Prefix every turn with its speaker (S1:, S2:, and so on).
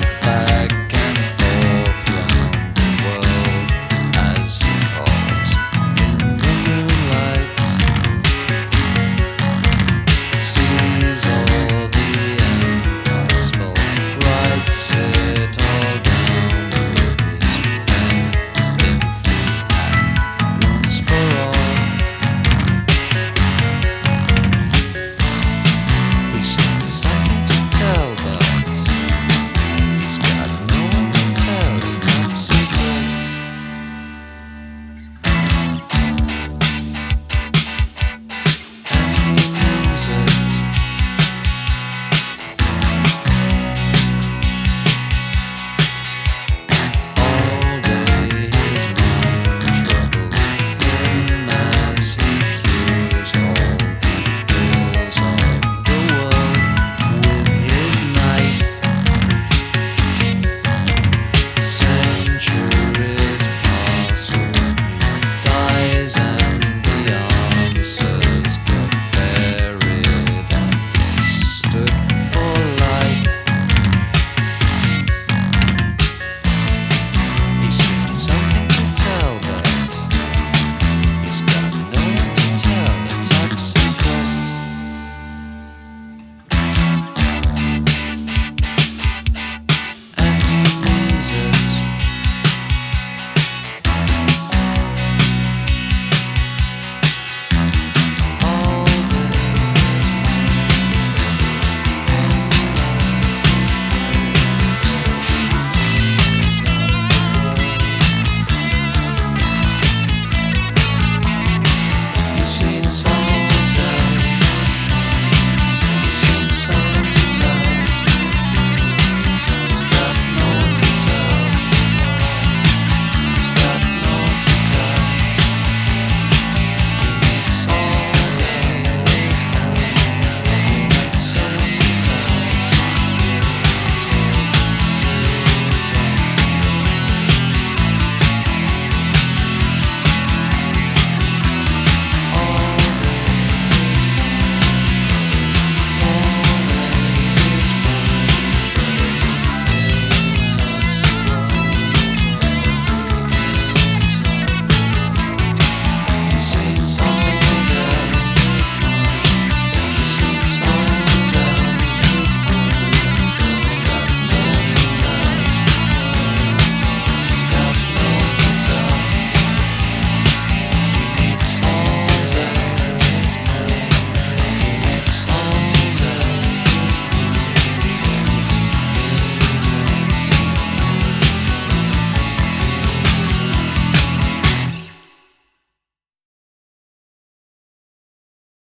S1: by